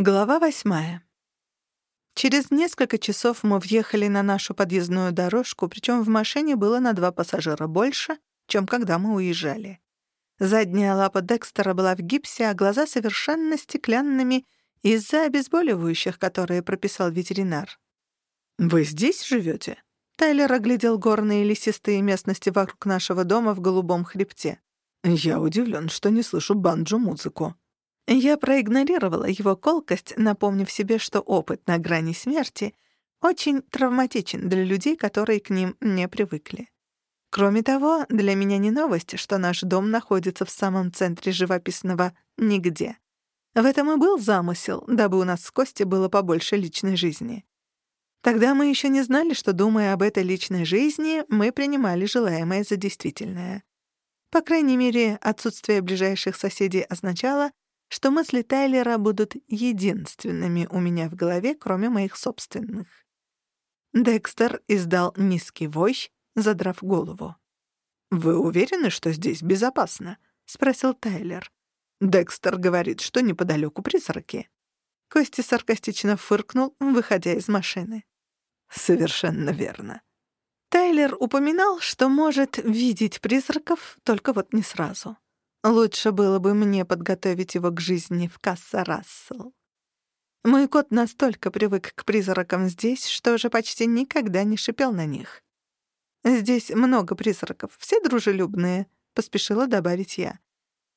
Глава восьмая. Через несколько часов мы въехали на нашу подъездную дорожку, причем в машине было на два пассажира больше, чем когда мы уезжали. Задняя лапа Декстера была в гипсе, а глаза совершенно стеклянными из-за обезболивающих, которые прописал ветеринар. «Вы здесь живете? Тайлер оглядел горные лесистые местности вокруг нашего дома в голубом хребте. «Я удивлен, что не слышу банджо-музыку». Я проигнорировала его колкость, напомнив себе, что опыт на грани смерти очень травматичен для людей, которые к ним не привыкли. Кроме того, для меня не новость, что наш дом находится в самом центре живописного «нигде». В этом и был замысел, дабы у нас с Костей было побольше личной жизни. Тогда мы еще не знали, что, думая об этой личной жизни, мы принимали желаемое за действительное. По крайней мере, отсутствие ближайших соседей означало, что мысли Тайлера будут единственными у меня в голове, кроме моих собственных. Декстер издал низкий вой, задрав голову. «Вы уверены, что здесь безопасно?» — спросил Тайлер. Декстер говорит, что неподалеку призраки. Кости саркастично фыркнул, выходя из машины. «Совершенно верно». Тайлер упоминал, что может видеть призраков, только вот не сразу. Лучше было бы мне подготовить его к жизни в Касса Рассел. Мой кот настолько привык к призракам здесь, что уже почти никогда не шипел на них. «Здесь много призраков, все дружелюбные», — поспешила добавить я.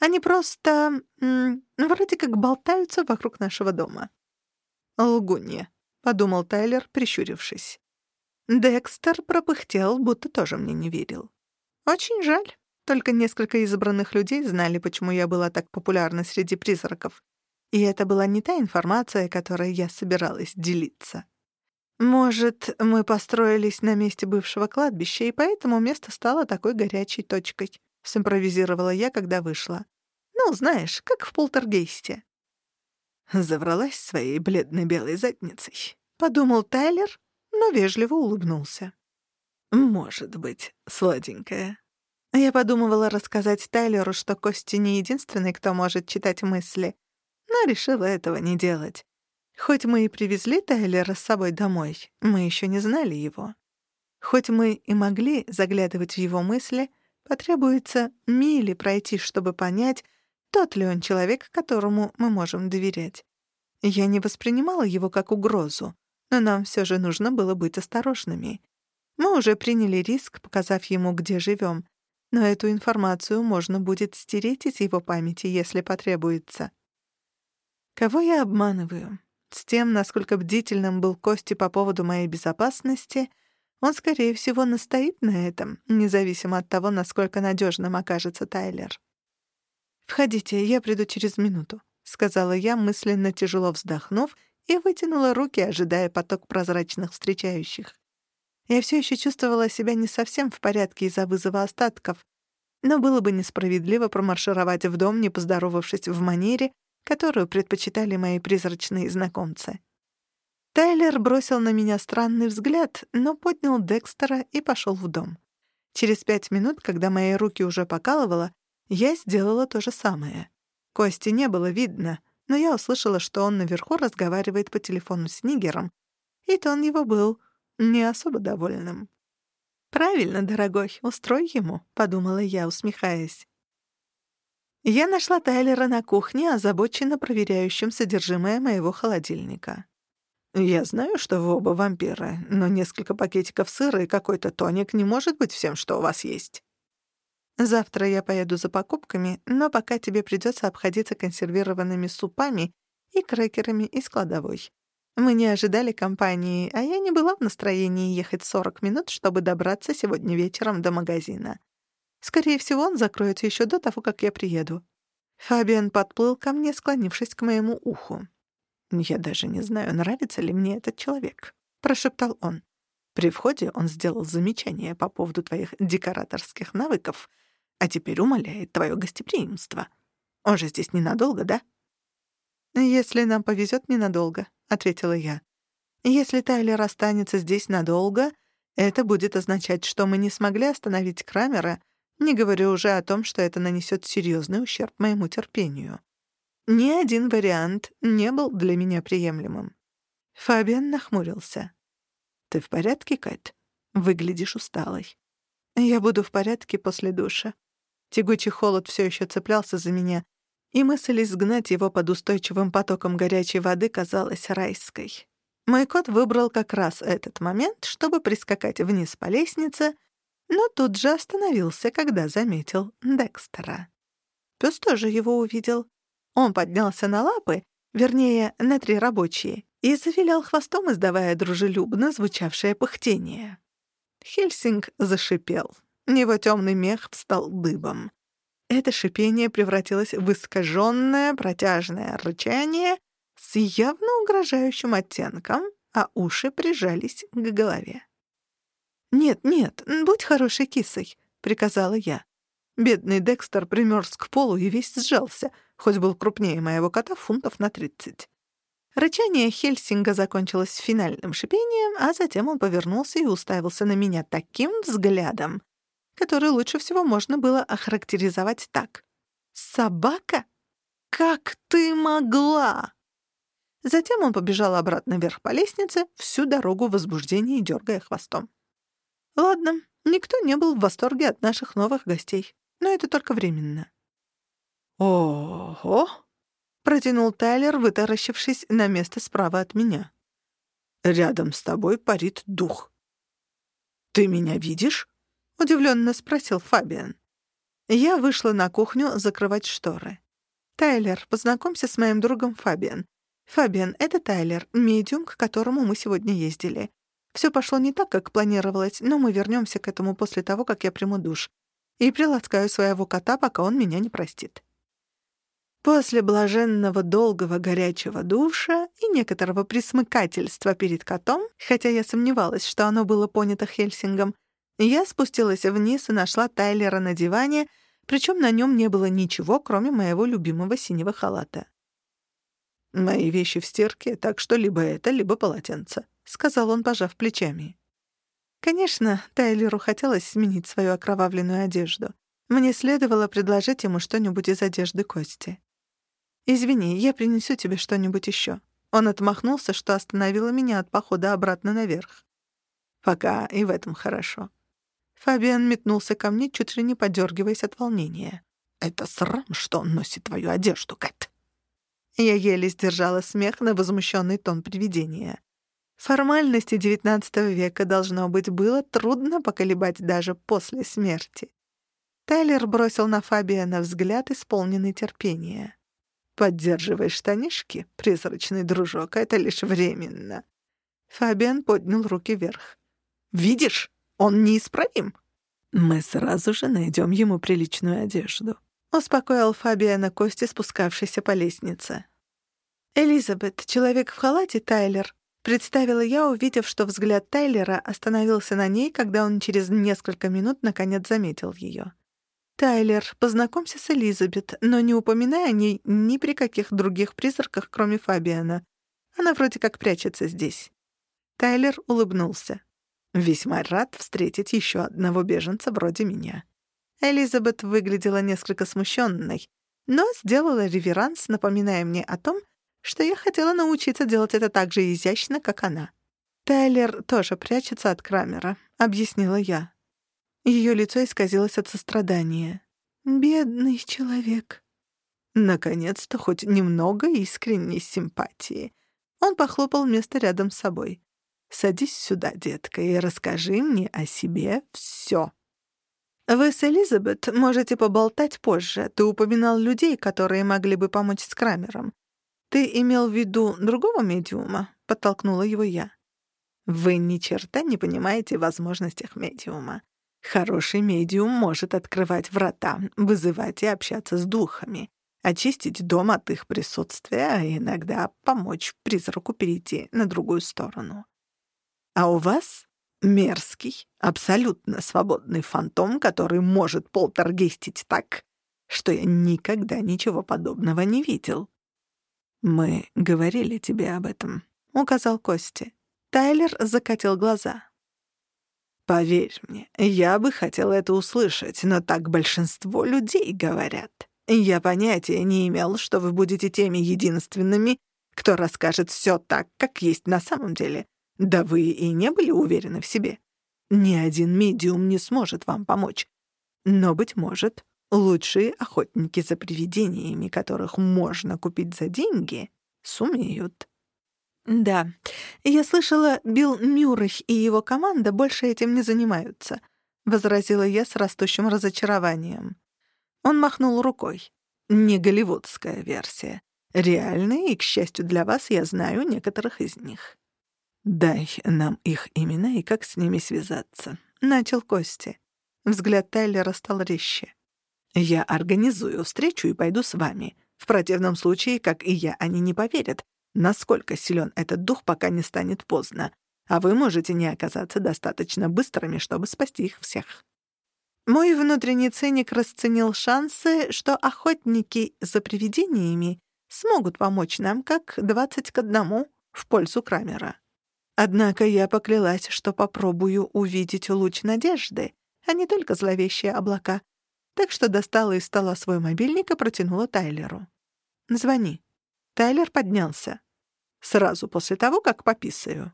«Они просто... Вроде как болтаются вокруг нашего дома». «Лгунья», — подумал Тайлер, прищурившись. Декстер пропыхтел, будто тоже мне не верил. «Очень жаль. Только несколько избранных людей знали, почему я была так популярна среди призраков. И это была не та информация, которой я собиралась делиться. Может, мы построились на месте бывшего кладбища, и поэтому место стало такой горячей точкой, симпровизировала я, когда вышла. Ну, знаешь, как в полтергейсте. Завралась своей бледной белой задницей, подумал Тайлер, но вежливо улыбнулся. Может быть, сладенькая. Я подумывала рассказать Тайлеру, что Кости не единственный, кто может читать мысли, но решила этого не делать. Хоть мы и привезли Тайлера с собой домой, мы еще не знали его. Хоть мы и могли заглядывать в его мысли, потребуется мили пройти, чтобы понять, тот ли он человек, которому мы можем доверять. Я не воспринимала его как угрозу, но нам все же нужно было быть осторожными. Мы уже приняли риск, показав ему, где живем, но эту информацию можно будет стереть из его памяти, если потребуется. Кого я обманываю? С тем, насколько бдительным был Кости по поводу моей безопасности, он, скорее всего, настоит на этом, независимо от того, насколько надежным окажется Тайлер. «Входите, я приду через минуту», — сказала я, мысленно тяжело вздохнув, и вытянула руки, ожидая поток прозрачных встречающих. Я все еще чувствовала себя не совсем в порядке из-за вызова остатков, но было бы несправедливо промаршировать в дом, не поздоровавшись в манере, которую предпочитали мои призрачные знакомцы. Тайлер бросил на меня странный взгляд, но поднял Декстера и пошел в дом. Через пять минут, когда мои руки уже покалывало, я сделала то же самое. Кости не было видно, но я услышала, что он наверху разговаривает по телефону с Нигером, и тон его был не особо довольным. «Правильно, дорогой, устрой ему», — подумала я, усмехаясь. Я нашла Тайлера на кухне, озабоченно проверяющим содержимое моего холодильника. «Я знаю, что вы оба вампиры, но несколько пакетиков сыра и какой-то тоник не может быть всем, что у вас есть». «Завтра я поеду за покупками, но пока тебе придется обходиться консервированными супами и крекерами из кладовой. Мы не ожидали компании, а я не была в настроении ехать 40 минут, чтобы добраться сегодня вечером до магазина. Скорее всего, он закроется еще до того, как я приеду. Фабиан подплыл ко мне, склонившись к моему уху. «Я даже не знаю, нравится ли мне этот человек», — прошептал он. При входе он сделал замечание по поводу твоих декораторских навыков, а теперь умоляет твое гостеприимство. Он же здесь ненадолго, да? «Если нам повезет, ненадолго», — ответила я. «Если Тайлер останется здесь надолго, это будет означать, что мы не смогли остановить Крамера, не говоря уже о том, что это нанесет серьезный ущерб моему терпению. Ни один вариант не был для меня приемлемым. Фабиан нахмурился. «Ты в порядке, Кэт? Выглядишь усталой». «Я буду в порядке после душа». Тягучий холод все еще цеплялся за меня, и мысль изгнать его под устойчивым потоком горячей воды казалась райской. Мой кот выбрал как раз этот момент, чтобы прискакать вниз по лестнице, но тут же остановился, когда заметил Декстера. Пёс тоже его увидел. Он поднялся на лапы, вернее, на три рабочие, и завилял хвостом, издавая дружелюбно звучавшее пыхтение. Хельсинг зашипел. Его темный мех встал дыбом. Это шипение превратилось в искаженное протяжное рычание с явно угрожающим оттенком, а уши прижались к голове. «Нет, нет, будь хорошей кисой», — приказала я. Бедный Декстер примерз к полу и весь сжался, хоть был крупнее моего кота фунтов на тридцать. Рычание Хельсинга закончилось финальным шипением, а затем он повернулся и уставился на меня таким взглядом, который лучше всего можно было охарактеризовать так. «Собака? Как ты могла?» Затем он побежал обратно вверх по лестнице, всю дорогу в возбуждении дергая хвостом. Ладно, никто не был в восторге от наших новых гостей, но это только временно. «Ого!» — протянул Тайлер, вытаращившись на место справа от меня. «Рядом с тобой парит дух». «Ты меня видишь?» — удивленно спросил Фабиан. Я вышла на кухню закрывать шторы. «Тайлер, познакомься с моим другом Фабиан. Фабиан, это Тайлер, медиум, к которому мы сегодня ездили. Все пошло не так, как планировалось, но мы вернемся к этому после того, как я приму душ. И приласкаю своего кота, пока он меня не простит». После блаженного долгого горячего душа и некоторого присмыкательства перед котом, хотя я сомневалась, что оно было понято Хельсингом, я спустилась вниз и нашла Тайлера на диване, причем на нем не было ничего, кроме моего любимого синего халата. «Мои вещи в стирке, так что либо это, либо полотенце», — сказал он, пожав плечами. Конечно, Тайлеру хотелось сменить свою окровавленную одежду. Мне следовало предложить ему что-нибудь из одежды Кости. «Извини, я принесу тебе что-нибудь еще». Он отмахнулся, что остановило меня от похода обратно наверх. «Пока и в этом хорошо. Фабиан метнулся ко мне, чуть ли не подергиваясь от волнения. «Это срам, что он носит твою одежду, Кэт!» Я еле сдержала смех на возмущенный тон привидения. Формальности XIX века, должно быть, было трудно поколебать даже после смерти. Тайлер бросил на Фабиана взгляд, исполненный терпения. «Поддерживай штанишки, призрачный дружок, это лишь временно». Фабиан поднял руки вверх. «Видишь? Он неисправим. Мы сразу же найдем ему приличную одежду. Успокоил Фабиана Кости, спускавшийся по лестнице. «Элизабет, человек в халате, Тайлер», — представила я, увидев, что взгляд Тайлера остановился на ней, когда он через несколько минут наконец заметил ее. «Тайлер, познакомься с Элизабет, но не упоминай о ней ни при каких других призраках, кроме Фабиана. Она вроде как прячется здесь». Тайлер улыбнулся. Весьма рад встретить еще одного беженца вроде меня. Элизабет выглядела несколько смущенной, но сделала реверанс, напоминая мне о том, что я хотела научиться делать это так же изящно, как она. «Тайлер тоже прячется от Крамера», — объяснила я. Ее лицо исказилось от сострадания. «Бедный человек». Наконец-то хоть немного искренней симпатии. Он похлопал место рядом с собой. Садись сюда, детка, и расскажи мне о себе все. Вы с Элизабет можете поболтать позже. Ты упоминал людей, которые могли бы помочь с Крамером. Ты имел в виду другого медиума? Подтолкнула его я. Вы ни черта не понимаете в возможностях медиума. Хороший медиум может открывать врата, вызывать и общаться с духами, очистить дом от их присутствия, а иногда помочь призраку перейти на другую сторону. А у вас мерзкий, абсолютно свободный фантом, который может полтергейстить так, что я никогда ничего подобного не видел. «Мы говорили тебе об этом», — указал Кости. Тайлер закатил глаза. «Поверь мне, я бы хотел это услышать, но так большинство людей говорят. Я понятия не имел, что вы будете теми единственными, кто расскажет все так, как есть на самом деле. Да вы и не были уверены в себе. Ни один медиум не сможет вам помочь. Но, быть может, лучшие охотники за привидениями, которых можно купить за деньги, сумеют. Да, я слышала, Билл Мюррей и его команда больше этим не занимаются, возразила я с растущим разочарованием. Он махнул рукой. Не голливудская версия. Реальные, и, к счастью для вас, я знаю некоторых из них. «Дай нам их имена и как с ними связаться», — начал Кости. Взгляд Тайлера стал резче. «Я организую встречу и пойду с вами. В противном случае, как и я, они не поверят, насколько силен этот дух, пока не станет поздно, а вы можете не оказаться достаточно быстрыми, чтобы спасти их всех». Мой внутренний циник расценил шансы, что охотники за привидениями смогут помочь нам как двадцать к одному в пользу Крамера. Однако я поклялась, что попробую увидеть луч надежды, а не только зловещие облака, так что достала из стола свой мобильник и протянула Тайлеру. «Звони». Тайлер поднялся. Сразу после того, как пописаю.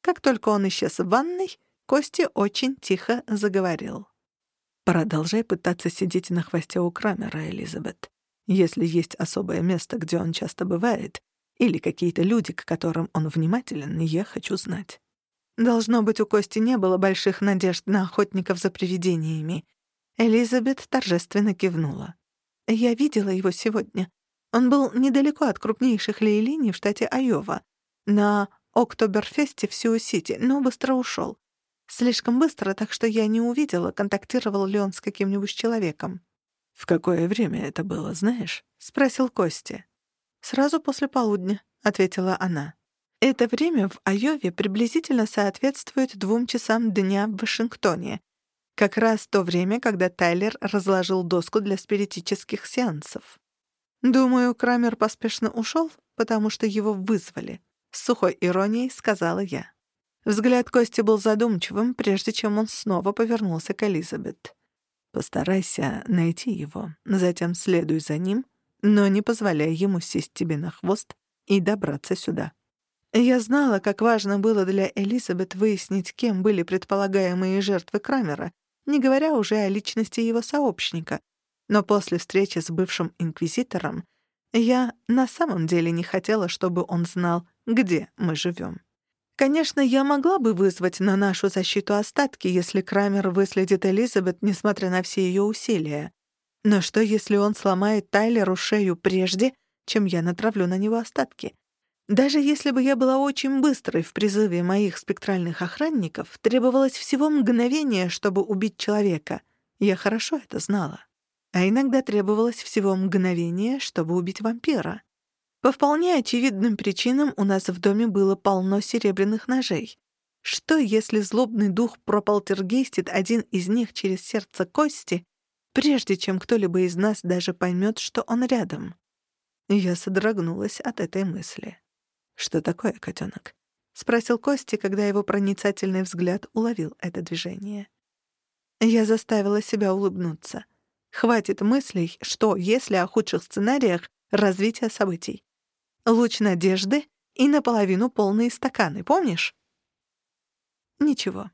Как только он исчез в ванной, Кости очень тихо заговорил. Продолжай пытаться сидеть на хвосте у Крамера, Элизабет. Если есть особое место, где он часто бывает, или какие-то люди, к которым он внимателен, я хочу знать. Должно быть, у Кости не было больших надежд на охотников за привидениями. Элизабет торжественно кивнула. Я видела его сегодня. Он был недалеко от крупнейших лейлиний в штате Айова, на Октоберфесте в Сиу-Сити, но быстро ушел. Слишком быстро, так что я не увидела, контактировал ли он с каким-нибудь человеком. «В какое время это было, знаешь?» — спросил Костя. «Сразу после полудня», — ответила она. «Это время в Айове приблизительно соответствует двум часам дня в Вашингтоне. Как раз то время, когда Тайлер разложил доску для спиритических сеансов. Думаю, Крамер поспешно ушел, потому что его вызвали», — с сухой иронией сказала я. Взгляд Кости был задумчивым, прежде чем он снова повернулся к Элизабет. «Постарайся найти его, затем следуй за ним, но не позволяй ему сесть тебе на хвост и добраться сюда». Я знала, как важно было для Элизабет выяснить, кем были предполагаемые жертвы Крамера, не говоря уже о личности его сообщника. Но после встречи с бывшим инквизитором я на самом деле не хотела, чтобы он знал, где мы живем. Конечно, я могла бы вызвать на нашу защиту остатки, если Крамер выследит Элизабет, несмотря на все ее усилия. Но что, если он сломает Тайлеру шею прежде, чем я натравлю на него остатки? Даже если бы я была очень быстрой в призыве моих спектральных охранников, требовалось всего мгновение, чтобы убить человека. Я хорошо это знала. А иногда требовалось всего мгновение, чтобы убить вампира. По вполне очевидным причинам у нас в доме было полно серебряных ножей. Что, если злобный дух прополтергейстит один из них через сердце кости, прежде чем кто-либо из нас даже поймет, что он рядом? Я содрогнулась от этой мысли. «Что такое, котенок? спросил Кости, когда его проницательный взгляд уловил это движение. Я заставила себя улыбнуться. Хватит мыслей, что, если о худших сценариях развития событий луч надежды и наполовину полные стаканы, помнишь? Ничего.